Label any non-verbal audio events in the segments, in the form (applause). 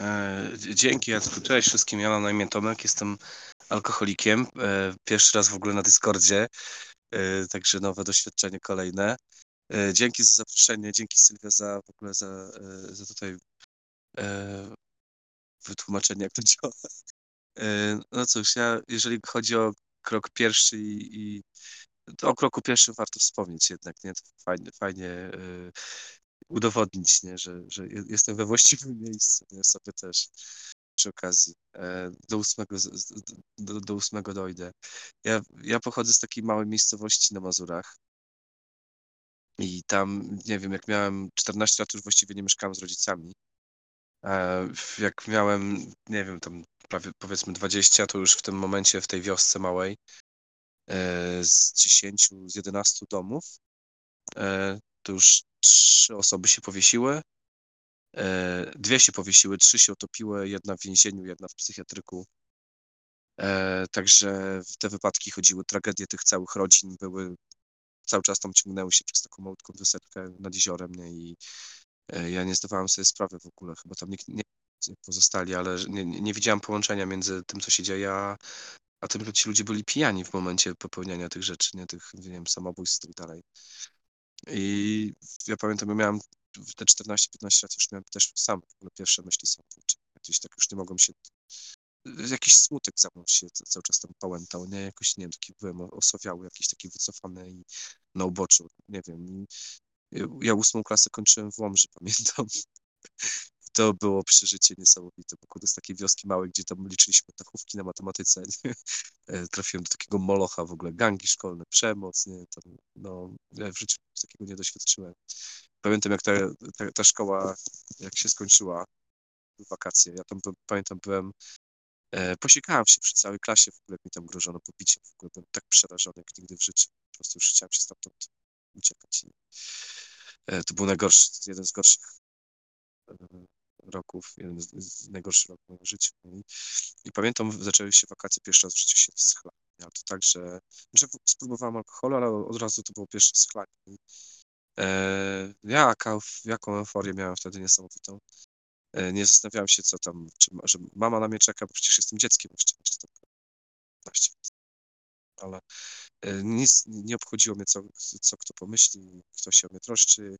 E, dzięki Jacku. Cześć wszystkim. Ja mam na imię Tomek, jestem alkoholikiem. E, pierwszy raz w ogóle na Discordzie, e, także nowe doświadczenie kolejne. Dzięki za zaproszenie, dzięki Sylwia za w ogóle za, za tutaj wytłumaczenie, jak to działa. No cóż, ja, jeżeli chodzi o krok pierwszy i, i o kroku pierwszym warto wspomnieć jednak, nie? To fajnie, fajnie udowodnić, nie? Że, że jestem we właściwym (laughs) miejscu, nie? sobie też przy okazji. E, do ósmego, do, do ósmego dojdę. Ja, ja pochodzę z takiej małej miejscowości na Mazurach. I tam, nie wiem, jak miałem 14 lat, już właściwie nie mieszkałem z rodzicami. E, jak miałem, nie wiem, tam prawie powiedzmy 20, to już w tym momencie w tej wiosce małej e, z 10, z 11 domów to już trzy osoby się powiesiły. E, dwie się powiesiły, trzy się utopiły, jedna w więzieniu, jedna w psychiatryku. E, także w te wypadki chodziły, tragedie tych całych rodzin były, cały czas tam ciągnęły się przez taką malutką wysepkę nad jeziorem, nie? I e, ja nie zdawałem sobie sprawy w ogóle, chyba tam nikt nie pozostali, ale nie, nie widziałem połączenia między tym, co się dzieje, a, a tym, że ci ludzie byli pijani w momencie popełniania tych rzeczy, nie tych, nie wiem, samobójstw i tak dalej. I ja pamiętam, ja miałem te 14-15 lat już miałem też sam pierwsze myśli samobójcze. Gdzieś tak już nie mogłem się, jakiś smutek za mną się cały czas tam pałętał, nie? Jakoś, nie wiem, taki byłem osowiały, jakiś taki wycofany i na uboczu, nie wiem. I ja ósmą klasę kończyłem w Łomży, (laughs) pamiętam. To było przeżycie niesamowite, bo kurde z takiej wioski małej, gdzie tam liczyliśmy dachówki na matematyce, (laughs) nie? E, trafiłem do takiego molocha w ogóle, gangi szkolne, przemoc, nie? Tam, no, ja w życiu takiego nie doświadczyłem. Pamiętam, jak ta, ta, ta szkoła, jak się skończyła, wakacje, ja tam pamiętam, byłem, e, posiekałem się przy całej klasie, w ogóle mi tam grożono pobiciem, w ogóle byłem tak przerażony, jak nigdy w życiu. Po prostu już chciałem się stamtąd uciekać. E, to był najgorszy, jeden z gorszych e, roków, jeden z, z najgorszych roków w życiu. I, I, pamiętam, zaczęły się wakacje, pierwszy raz w życiu się schlałem. Ja to tak, że, że spróbowałem alkoholu, ale od razu to było pierwsze schlanie. E, jaka, jaką euforię miałem wtedy niesamowitą. E, nie zastanawiałem się, co tam, czy, że mama na mnie czeka, bo przecież jestem dzieckiem jeszcze, jeszcze tam 15 lat. Ale e, nic nie obchodziło mnie, co, co kto pomyśli, kto się o mnie troszczy.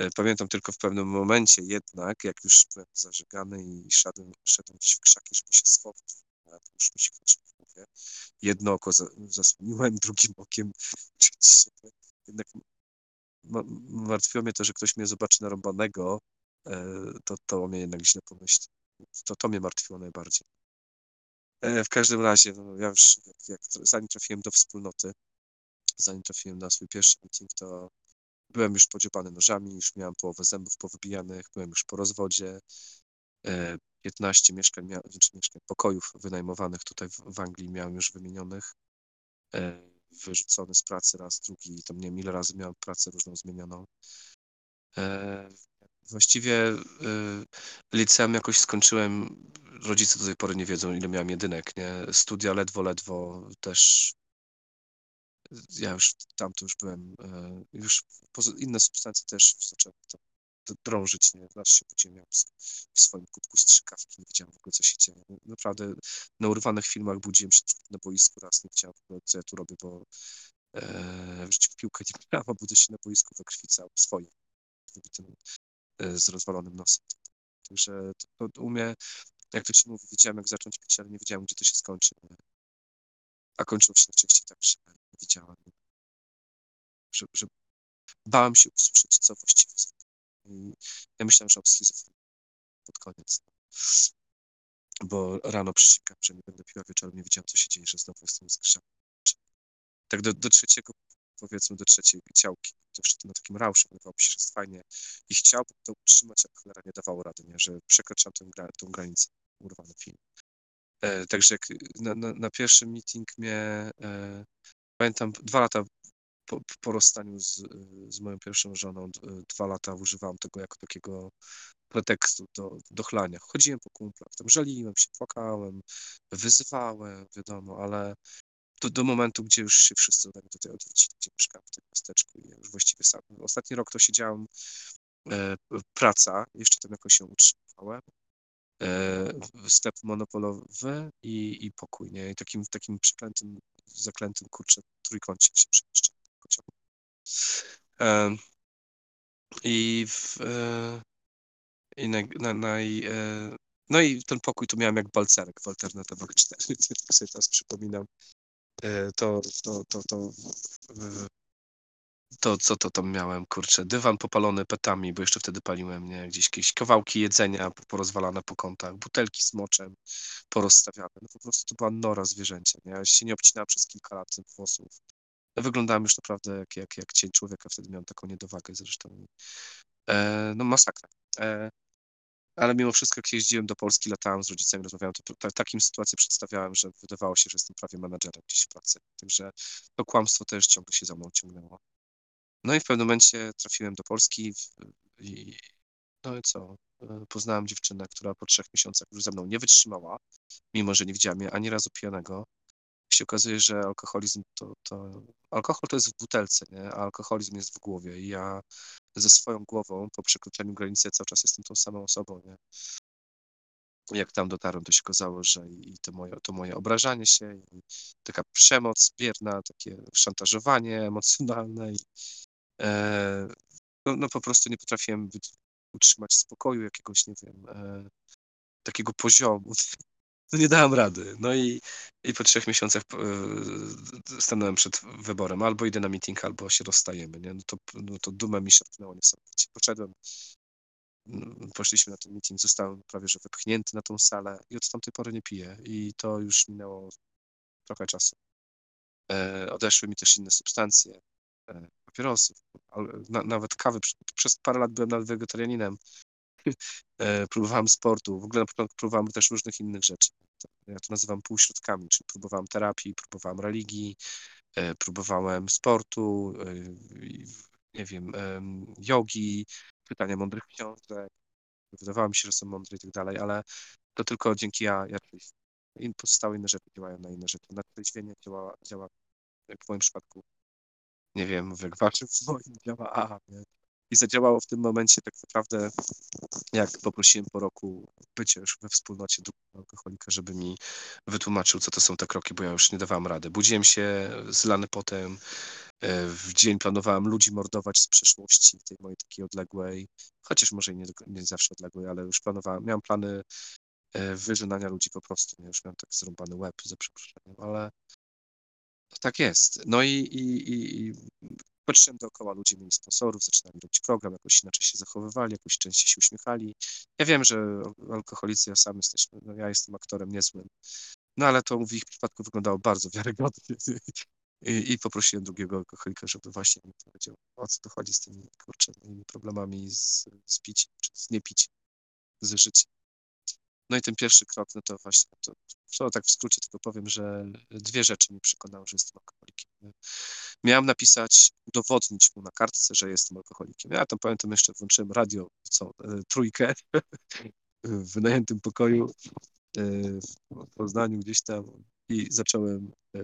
E, pamiętam tylko w pewnym momencie jednak, jak już byłem zażegany i szedłem, szedłem w krzaki, żeby się schować, już mi się chodziło w głowie. Jedno oko zasłoniłem, (laughs) drugim okiem jednak martwiło mnie to, że ktoś mnie zobaczy narąbanego, e, to, to mnie jednak źle pomyśli. To, to mnie martwiło najbardziej. E, w każdym razie, no, ja już jak, jak, zanim trafiłem do wspólnoty, zanim trafiłem na swój pierwszy meeting, to byłem już podziobany nożami, już miałem połowę zębów powybijanych, byłem już po rozwodzie. 15 e, mieszkań, znaczy mieszkań, pokojów wynajmowanych tutaj w, Anglii miałem już wymienionych wyrzucony z pracy raz, drugi, tam nie wiem ile razy miałem pracę różną zmienioną. E, właściwie e, liceum jakoś skończyłem, rodzice do tej pory nie wiedzą ile miałem jedynek, nie? Studia ledwo, ledwo też ja już tam to już byłem, e, już inne substancje też zacząłem tam drążyć, nie? Raz się podziemiał w swoim kubku strzykawki, nie wiedziałem w ogóle, co się dzieje. Naprawdę na urwanych filmach budziłem się na boisku raz, nie wiedziałem w ogóle, co ja tu robię, bo e, w życiu piłkę nie grałem, a budzę się na boisku we krwi całym, swoim, wybitym, e, z rozwalonym nosem. Także to, to u mnie, jak to się mówi, wiedziałem, jak zacząć pić, ale nie wiedziałem, gdzie to się skończy. A kończyło się najczęściej tak, że nie wiedziałem, że, że bałem się usłyszeć, co właściwie i ja myślałem, że mam schizofrenię pod koniec. Bo rano przysikam, że nie będę piła wieczorem, nie wiedziałem, co się dzieje, że znowu jestem zgrzany. Tak do, do trzeciego, powiedzmy, do trzeciej ciałki, to jeszcze na takim rausze, wydawało mi się, że jest fajnie. I chciałbym to utrzymać, jak cholera nie dawało rady, nie? że przekraczam tę, tę granicę, urwany film. E, także jak na, na, na pierwszym meeting mnie, e, pamiętam, dwa lata po, po rozstaniu z, z moją pierwszą żoną dwa lata używałem tego jako takiego pretekstu do, do chlania. Chodziłem po kumplach, tam żaliłem się, płakałem, wyzywałem, wiadomo, ale do, do momentu, gdzie już się wszyscy mnie tutaj odwrócili, gdzie mieszkałem w tym miasteczku i już właściwie sam. Ostatni rok to siedziałem e, praca, jeszcze tam jakoś się utrzymywałem. sklep monopolowy i, i pokój, nie? I takim, takim przeklętym, zaklętym, kurczę, trójkącie się przemieszczam. I w, i na, na, na, no i ten pokój tu miałem jak balcerek w alternatywach (laughs) 4, tak sobie teraz przypominam. To, to, to, to, to co to tam miałem, kurczę, dywan popalony petami, bo jeszcze wtedy paliłem, nie, gdzieś jakieś kawałki jedzenia porozwalane po kątach, butelki z moczem porozstawiane, no po prostu to była nora zwierzęcia, nie, ja się nie obcinałem przez kilka lat tych włosów. Wyglądałem już naprawdę jak, jak, jak cień człowieka, wtedy miałem taką niedowagę zresztą. E, no masakra. E, ale mimo wszystko, jak jeździłem do Polski, latałem z rodzicami, rozmawiałem, to, to takim sytuację przedstawiałem, że wydawało się, że jestem prawie menadżerem gdzieś w pracy. Także to kłamstwo też ciągle się za mną ciągnęło. No i w pewnym momencie trafiłem do Polski i no i co? E, poznałem dziewczynę, która po trzech miesiącach już ze mną nie wytrzymała, mimo że nie widziała mnie ani razu pijanego. Się okazuje, że alkoholizm to, to... Alkohol to jest w butelce, nie? a alkoholizm jest w głowie. I ja ze swoją głową po przekroczeniu granicy cały czas jestem tą samą osobą. Nie? Jak tam dotarłem, to się okazało, że i to moje, to moje obrażanie się, i taka przemoc bierna, takie szantażowanie emocjonalne i no, no, po prostu nie potrafiłem utrzymać spokoju jakiegoś, nie wiem, e, takiego poziomu. No (laughs) nie dałem rady. No i, i po trzech miesiącach e, stanąłem przed wyborem. Albo idę na meeting, albo się rozstajemy. Nie? No, to, no to dumę mi szarpnęło niesamowicie. Poszedłem, mm, poszliśmy na ten meeting, zostałem prawie że wypchnięty na tą salę i od tamtej pory nie piję. I to już minęło trochę czasu. Odeszły mi też inne substancje papierosów, nawet kawy. Przez parę lat byłem nawet wegetarianinem. (laughs) E, próbowałem sportu, w ogóle na początku próbowałem też różnych innych rzeczy. Ja to nazywam półśrodkami, czyli próbowałem terapii, próbowałem religii, e, próbowałem sportu, e, nie wiem, jogi, pytania mądrych książek. Wydawało mi się, że są mądre i tak dalej, ale to tylko dzięki ja, ja pozostałe inne rzeczy działają na inne rzeczy. Na trzeźwienie działa, działa, w moim przypadku, nie wiem, jak waszym w moim (laughs) działa A, nie? I zadziałało w tym momencie tak naprawdę, jak poprosiłem po roku bycia już we wspólnocie alkoholika, żeby mi wytłumaczył, co to są te kroki, bo ja już nie dawałem rady. Budziłem się zlany potem, e, w dzień planowałem ludzi mordować z przeszłości, tej mojej takiej odległej, chociaż może nie, nie zawsze odległej, ale już planowałem, miałem plany e, wyżynania ludzi po prostu, nie? już miałem tak zrąbany łeb, za przeproszeniem, ale tak jest. No i, i, i patrzyłem dookoła, ludzie mieli sponsorów, zaczynali robić program, jakoś inaczej się zachowywali, jakoś częściej się uśmiechali. Ja wiem, że alkoholicy, ja sam jesteśmy, no ja jestem aktorem niezłym, no ale to w ich przypadku wyglądało bardzo wiarygodnie. (laughs) I, I, poprosiłem drugiego alkoholika, żeby właśnie mi powiedział, o co tu chodzi z tymi problemami z, z piciem, czy z niepiciem, z życiem. No i ten pierwszy krok, no to właśnie, to, to tak w skrócie tylko powiem, że dwie rzeczy mi przekonały, że jestem alkoholikiem. Miałem napisać, udowodnić mu na kartce, że jestem alkoholikiem. Ja tam pamiętam jeszcze włączyłem radio, co, e, trójkę (laughs) w wynajętym pokoju e, w Poznaniu gdzieś tam i zacząłem e,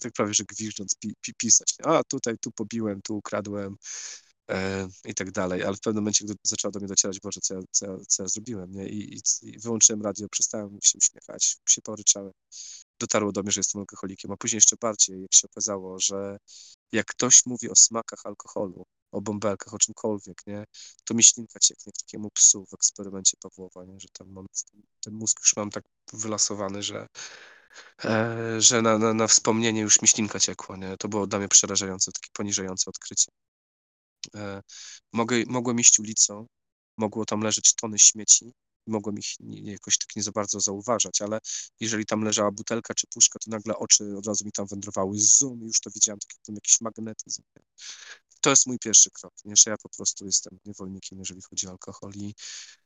tak prawie, że gwizżdżąc pi, pi, pisać. A tutaj, tu pobiłem, tu ukradłem, e, i tak dalej, ale w pewnym momencie, gdy zaczęło do mnie docierać, Boże, co ja, co ja, co ja zrobiłem, nie? I, i, I, wyłączyłem radio, przestałem się uśmiechać, się poryczałem. Dotarło do mnie, że jestem alkoholikiem, a później jeszcze bardziej, jak się okazało, że jak ktoś mówi o smakach alkoholu, o bąbelkach, o czymkolwiek, nie, to mi ślinka cieknie takiemu psu w eksperymencie Pawłowa, nie, że tam mam, ten mózg już mam tak wylasowany, że e, że na, na, na wspomnienie już mi ślinka ciekła, nie? To było dla mnie przerażające, takie poniżające odkrycie. E, mogę, mogłem iść ulicą, mogło tam leżeć tony śmieci, mogłem ich nie, jakoś tak nie za bardzo zauważać, ale jeżeli tam leżała butelka czy puszka, to nagle oczy od razu mi tam wędrowały zoom już to widziałem, tak jak jakiś magnetyzm. To jest mój pierwszy krok, nie? że ja po prostu jestem niewolnikiem, jeżeli chodzi o alkohol i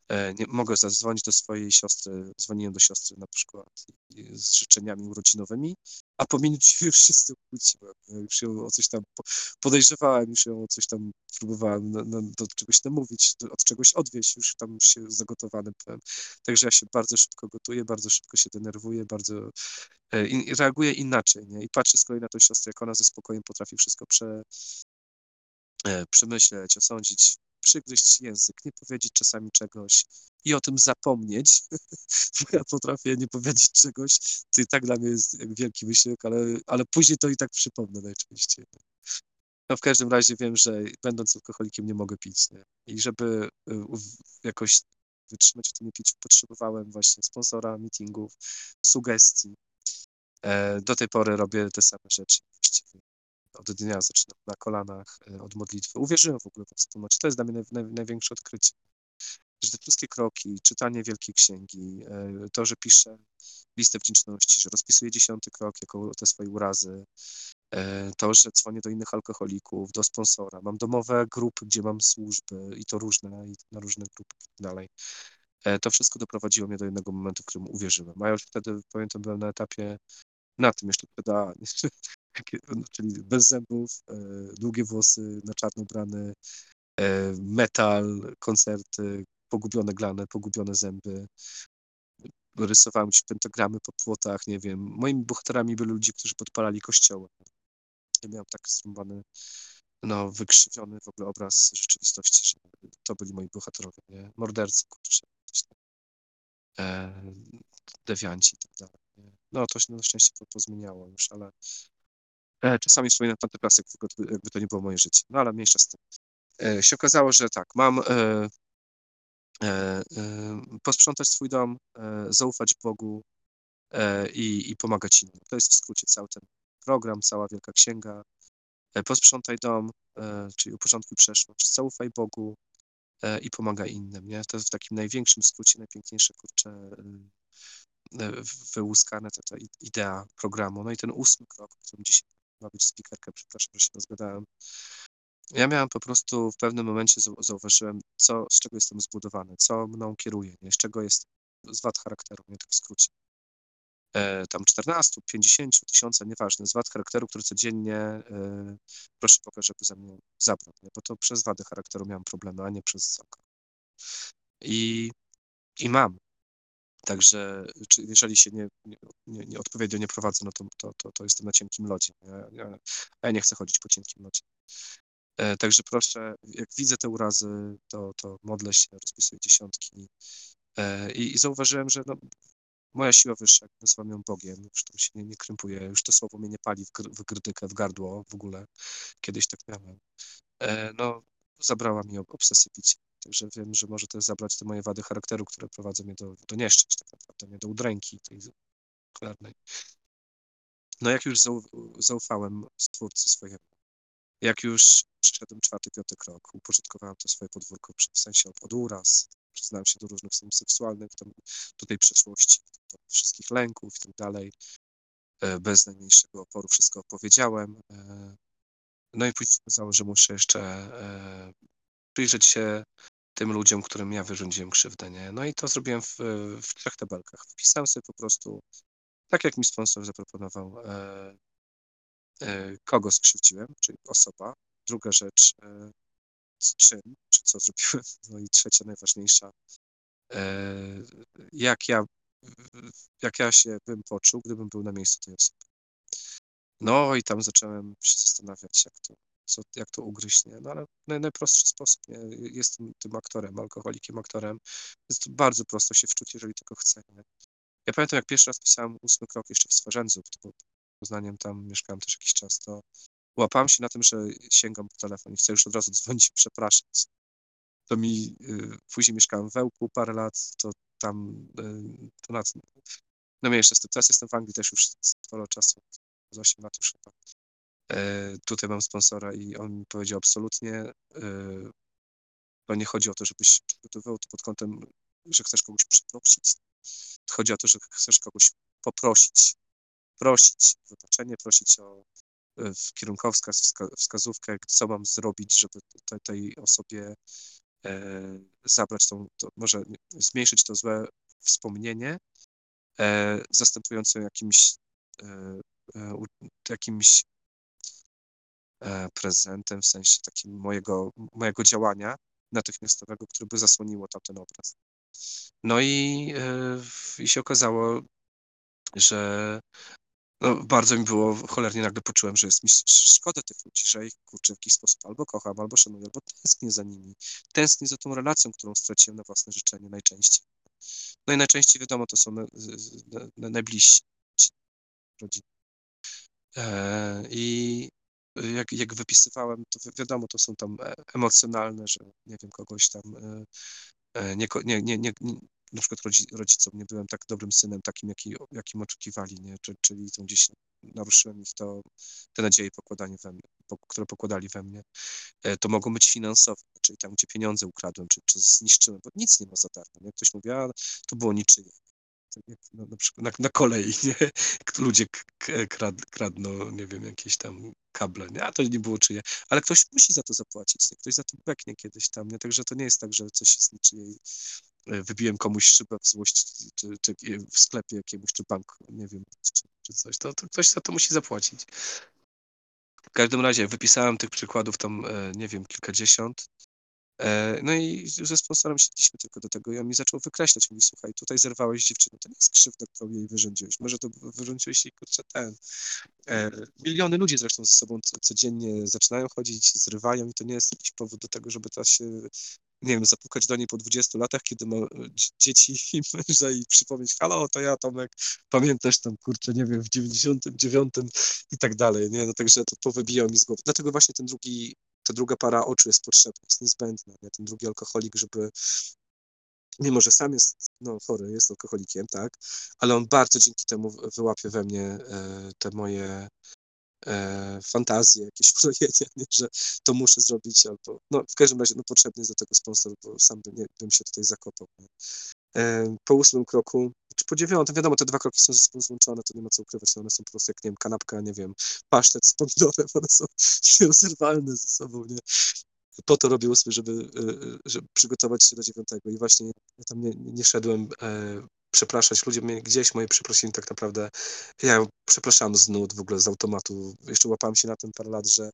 e, nie, mogę zadzwonić do swojej siostry, dzwoniłem do siostry na przykład z życzeniami urodzinowymi, a po minucie już się z tym już ją o coś tam podejrzewałem, już ją o coś tam próbowałem na, na, do czegoś namówić, od czegoś odwieźć, już tam się zagotowany byłem. Także ja się bardzo szybko gotuję, bardzo szybko się denerwuję, bardzo e, i reaguję inaczej, nie? I patrzę z kolei na tę siostrę, jak ona ze spokojem potrafi wszystko prze, e, przemyśleć, osądzić, przygryźć język, nie powiedzieć czasami czegoś i o tym zapomnieć, (laughs) bo ja potrafię nie powiedzieć czegoś, to i tak dla mnie jest wielki wysiłek, ale, ale później to i tak przypomnę najczęściej. No w każdym razie wiem, że będąc alkoholikiem nie mogę pić, nie? I żeby y, jakoś wytrzymać w tym piciu, potrzebowałem właśnie sponsora, meetingów, sugestii. E, do tej pory robię te same rzeczy właściwie. Od dnia zaczynam na kolanach, e, od modlitwy. Uwierzyłem w ogóle w wspólnocie. To jest dla mnie naj, naj, największe odkrycie. Że te wszystkie kroki, czytanie Wielkiej Księgi, e, to, że piszę listę wdzięczności, że rozpisuję dziesiąty krok jako te swoje urazy, to, że dzwonię do innych alkoholików, do sponsora. Mam domowe grupy, gdzie mam służby i to różne, i na różne grupy i tak dalej. To wszystko doprowadziło mnie do jednego momentu, w którym uwierzyłem. A ja już wtedy, pamiętam, byłem na etapie na tym jeszcze no, (laughs) czyli bez zębów, e, długie włosy, na czarno ubrany, e, metal, koncerty, pogubione glany, pogubione zęby. Rysowałem ci pentagramy po płotach, nie wiem. Moimi bohaterami byli ludzie, którzy podpalali kościoły. Ja miałem tak zrąbany, no, wykrzywiony w ogóle obraz rzeczywistości, że to byli moi bohaterowie, nie? Mordercy, kurczę. E, dewianci i tak dalej. No, to się na szczęście pozmieniało już, ale czasami wspominam tamte czasy, jakby to nie było moje życie. No, ale mniejsza z tym. E, się okazało, że tak, mam e, e, e posprzątać swój dom, e, zaufać Bogu i, i pomagać innym. To jest w skrócie cały ten program, cała Wielka Księga. Posprzątaj dom, czyli uporządkuj przeszłość, zaufaj Bogu i pomagaj innym, nie? To w takim największym skrócie, najpiękniejsze, kurcze wyłuskane ta, ta idea programu. No i ten ósmy krok, o którym dzisiaj ma być speakerka, przepraszam, że się rozgadałem. Ja miałem po prostu w pewnym momencie zauważyłem, co, z czego jestem zbudowany, co mną kieruje, nie? z czego jest z wad charakteru, nie tak w skrócie. E, tam 14, 50 tysiąca, nieważne, z wad charakteru, który codziennie e, proszę Boga, żeby ze mnie zabrał, bo to przez wady charakteru miałem problemy, a nie przez alkohol. I, I mam, Także jeżeli się nie, nie, nie odpowiednio nie prowadzę, no to, to, to, to jestem na cienkim lodzie. Ja, ja, ja nie chcę chodzić po cienkim lodzie. E, także proszę, jak widzę te urazy, to, to modlę się, rozpisuję dziesiątki e, i, i zauważyłem, że no, moja siła wyższa, jak nazywam ją Bogiem, już tam się nie, nie krępuje, już to słowo mnie nie pali w, gr, w w gardło w ogóle. Kiedyś tak miałem. E, no, zabrała mi obsesję picia. Także wiem, że może też zabrać te moje wady charakteru, które prowadzą mnie do, do nieszczęść, tak naprawdę, nie do udręki tej. No jak już zaufałem Stwórcy swojemu, jak już przyszedłem czwarty, piąty krok, uporządkowałem to swoje podwórko, w sensie od, uraz, przyznałem się do różnych stronów seksualnych, do tej przeszłości, do wszystkich lęków i tak dalej, e, bez najmniejszego oporu wszystko opowiedziałem. No i później okazało, że muszę jeszcze e, przyjrzeć się tym ludziom, którym ja wyrządziłem krzywdę, nie? No i to zrobiłem w, w trzech tabelkach. Wpisałem sobie po prostu, tak jak mi sponsor zaproponował, e, e, kogo skrzywdziłem, czyli osoba. Druga rzecz, e, czym, czy co zrobiłem. (laughs) No i trzecia, najważniejsza, e, jak ja, jak ja się bym poczuł, gdybym był na miejscu tej osoby. No i tam zacząłem się zastanawiać, jak to, co, jak to ugryźć, nie? No ale naj, najprostszy sposób, nie? Jestem tym aktorem, alkoholikiem, aktorem. Jest bardzo prosto się wczuć, jeżeli tylko chcę, nie? Ja pamiętam, jak pierwszy raz pisałem ósmy krok jeszcze w Swarzędzu, bo Poznaniem tam mieszkałem też jakiś czas, to łapałem się na tym, że sięgam po telefon i chcę już od razu dzwonić i (laughs) przepraszać. To mi, y, później mieszkałem w Ełku parę lat, to tam, y, to na, no z tym, teraz jestem w Anglii też już sporo czasu, z 8 lat już chyba. E, tutaj mam sponsora i on mi powiedział absolutnie, e, nie chodzi o to, żebyś przygotowywał to pod kątem, że chcesz kogoś przeprosić. Chodzi o to, że chcesz kogoś poprosić, prosić o wybaczenie, prosić o e, kierunkowskaz, wskazówkę, co mam zrobić, żeby tej, tej osobie e, zabrać tą, to może zmniejszyć to złe wspomnienie, e, zastępujące jakimś, e, jakimś E, prezentem, w sensie takim mojego, mojego działania natychmiastowego, które by zasłoniło tamten obraz. No i, e, i się okazało, że No, bardzo mi było, cholernie nagle poczułem, że jest mi szkoda tych ludzi, że ich kurczę w jakiś sposób albo kocham, albo szanuję, albo tęsknię za nimi. Tęsknię za tą relacją, którą straciłem na własne życzenie najczęściej. No i najczęściej wiadomo, to są na, na, na najbliżsi rodziny. E, I jak, jak wypisywałem, to wiadomo, to są tam e, emocjonalne, że nie wiem, kogoś tam e, nie, nie, nie, nie, na przykład rodzicom nie byłem tak dobrym synem, takim, jaki, jakim oczekiwali, nie? czyli to gdzieś naruszyłem ich to, te nadzieje pokładanie we mnie, które pokładali we mnie. To mogą być finansowe, czyli tam, gdzie pieniądze ukradłem, czy, czy zniszczyłem, bo nic nie ma za darmo. Nie? Ktoś mówi, a to było niczyje jak na, przykład na, na kolei, nie? (laughs) Ludzie krad, kradną, nie wiem, jakieś tam kable, nie? A to nie było czyje. Ale ktoś musi za to zapłacić, nie? Ktoś za to beknie kiedyś tam, nie? Także to nie jest tak, że coś jest niczyje e, wybiłem komuś szybę w złości, czy, czy, w sklepie jakiemuś, czy banku, nie wiem, czy, czy coś, to, to, ktoś za to musi zapłacić. W każdym razie wypisałem tych przykładów tam, e, nie wiem, kilkadziesiąt no i ze sponsorem siedliśmy tylko do tego i on mi zaczął wykreślać. Mówi, słuchaj, tutaj zerwałeś dziewczynę, to nie jest krzywda, którą jej wyrządziłeś. Może to wyrządziłeś jej, kurczę, ten. E, miliony ludzi zresztą ze sobą codziennie zaczynają chodzić, zrywają i to nie jest jakiś powód do tego, żeby teraz się nie wiem, zapukać do niej po 20 latach, kiedy ma e, dzieci (laughs) i męża i przypomnieć, halo, to ja, Tomek, pamiętasz tam, kurczę, nie wiem, w 99 i tak dalej, nie, no także to powybijał mi z głowy. Dlatego właśnie ten drugi ta druga para oczu jest potrzebna, jest niezbędna, nie? ten drugi alkoholik, żeby mimo, że sam jest no, chory, jest alkoholikiem, tak, ale on bardzo dzięki temu wyłapie we mnie e, te moje e, fantazje, jakieś (laughs) projenia, nie? że to muszę zrobić, albo no w każdym razie no, potrzebny jest do tego sponsor, bo sam bym, nie, bym się tutaj zakopał. Nie? E, po ósmym kroku, czy po dziewiątym, wiadomo, te dwa kroki są ze sobą złączone, to nie ma co ukrywać, one są po prostu jak, nie wiem, kanapka, nie wiem, pasztet z pomidorem, one są (laughs) nierozerwalne ze sobą, nie? Po to robię ósmy, żeby, e, e, żeby przygotować się do dziewiątego. I właśnie ja tam nie, nie szedłem e, przepraszać, ludzie mnie gdzieś moje przeprosiny tak naprawdę, ja przepraszam z nut w ogóle, z automatu, jeszcze łapałem się na tym parę lat, że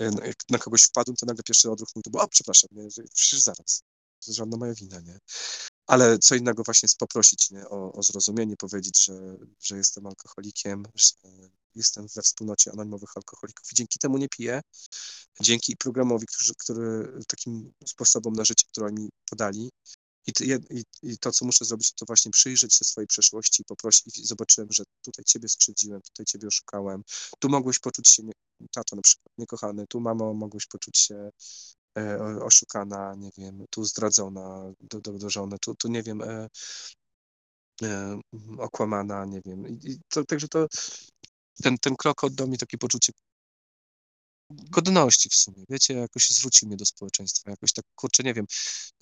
jak na kogoś wpadłem, to nagle pierwszy odruch mój to był, przepraszam, nie, przecież zaraz, to jest żadna moja wina, nie? Ale co innego właśnie jest poprosić nie, o, o zrozumienie, powiedzieć, że, że jestem alkoholikiem, że jestem we wspólnocie anonimowych alkoholików i dzięki temu nie piję, dzięki programowi, który, który takim sposobom na życie, który mi podali. I, i, I to, co muszę zrobić, to właśnie przyjrzeć się swojej przeszłości i poprosić. I zobaczyłem, że tutaj ciebie skrzywdziłem, tutaj ciebie oszukałem. Tu mogłeś poczuć się, nie, tato na przykład, niekochany, tu mamo mogłeś poczuć się oszukana, nie wiem, tu zdradzona do, do, do żony, tu, tu nie wiem, e, e, okłamana, nie wiem. To, także to ten, ten krok oddał mi takie poczucie godności w sumie, wiecie, jakoś zwrócił mnie do społeczeństwa, jakoś tak, kurczę, nie wiem,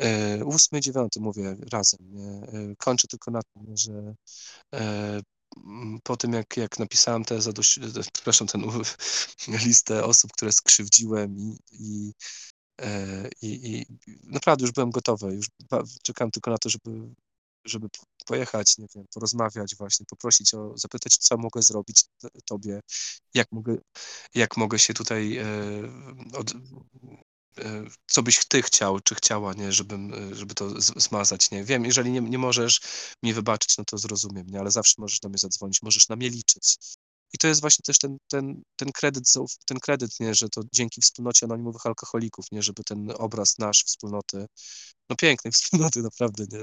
e, ósmy, dziewiąty mówię razem? E, kończę tylko na tym, że e, po tym, jak, jak napisałem tę zadość, przepraszam, tę (laughs) listę osób, które skrzywdziłem i, i E, I, I, naprawdę już byłem gotowy, już czekałem tylko na to, żeby, żeby pojechać, nie wiem, porozmawiać właśnie, poprosić o, zapytać, co mogę zrobić tobie, jak mogę, jak mogę się tutaj e, od, e, co byś ty chciał, czy chciała, nie, żebym, żeby to zmazać, nie. Wiem, jeżeli nie, nie możesz mi wybaczyć, no to zrozumiem, nie, ale zawsze możesz do mnie zadzwonić, możesz na mnie liczyć. I to jest właśnie też ten, ten, ten kredyt, ten kredyt, nie, że to dzięki wspólnocie anonimowych alkoholików, nie, żeby ten obraz nasz wspólnoty, no pięknej wspólnoty (laughs) naprawdę, nie,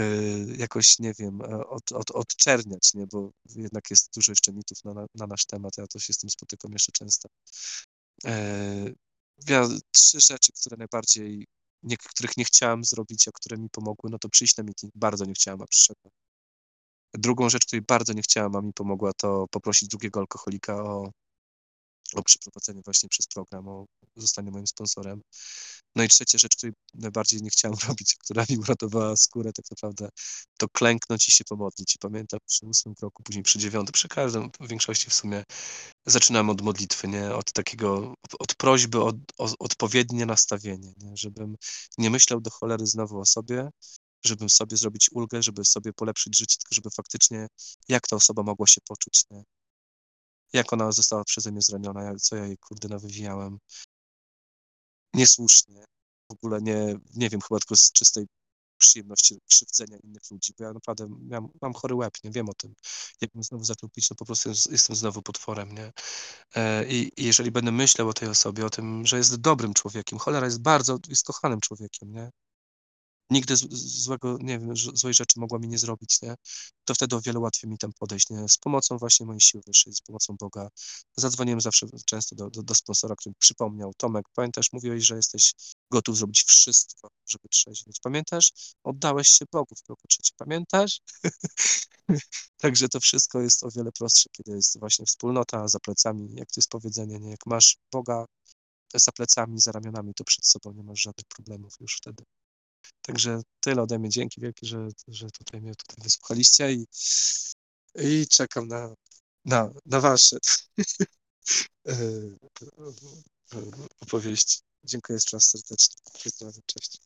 yy, jakoś, nie wiem, e, od, od, odczerniać, nie, bo jednak jest dużo jeszcze mitów na, na nasz temat, ja to się z tym spotykam jeszcze często. Yy, trzy rzeczy, które najbardziej, nie, których nie chciałem zrobić, a które mi pomogły, no to przyjść na meeting, bardzo nie chciałem, a przyszedłem. Drugą rzecz, której bardzo nie chciałam, a mi pomogła, to poprosić drugiego alkoholika o, o przeprowadzenie właśnie przez program, o zostanie moim sponsorem. No i trzecia rzecz, której najbardziej nie chciałam (laughs) robić, która mi uratowała skórę tak naprawdę, to klęknąć i się pomodlić. I pamiętam przy ósmym kroku, później przy dziewiątym, przy każdym, w większości w sumie, zaczynałem od modlitwy, nie? Od takiego, od prośby o, o odpowiednie nastawienie, nie? Żebym nie myślał do cholery znowu o sobie, żebym sobie zrobić ulgę, żeby sobie polepszyć życie, tylko żeby faktycznie, jak ta osoba mogła się poczuć, nie? Jak ona została przeze mnie zraniona, co ja jej, kurde, nawywijałem. Niesłusznie. W ogóle nie, nie wiem, chyba tylko z czystej przyjemności krzywdzenia innych ludzi, bo ja naprawdę miałem, mam chory łeb, nie wiem o tym. Jakbym znowu zaczął pić, to po prostu jest- jestem znowu potworem, nie? E, I, I jeżeli będę myślał o tej osobie, o tym, że jest dobrym człowiekiem, cholera jest bardzo, jest kochanym człowiekiem, nie? Nigdy z, złego, nie wiem, złej rzeczy mogła mi nie zrobić, nie? To wtedy o wiele łatwiej mi tam podejść, nie? Z pomocą właśnie mojej siły wyższej, z pomocą Boga. Zadzwoniłem zawsze często do, do, do sponsora, który przypomniał, Tomek, pamiętasz, mówiłeś, że jesteś gotów zrobić wszystko, żeby trzeźwieć. Pamiętasz? Oddałeś się Bogu w kroku trzecim. Pamiętasz? (laughs) Także to wszystko jest o wiele prostsze, kiedy jest właśnie wspólnota za plecami, jak to jest powiedzenie, nie? Jak masz Boga za plecami, za ramionami, to przed sobą nie masz żadnych problemów już wtedy. Także tyle ode mnie. Dzięki wielkie, że, że tutaj mnie tutaj wysłuchaliście i, i czekam na, na, na wasze (laughs) e, e, opowieści. Dziękuję jeszcze raz serdecznie. Pozdrawiam, cześć.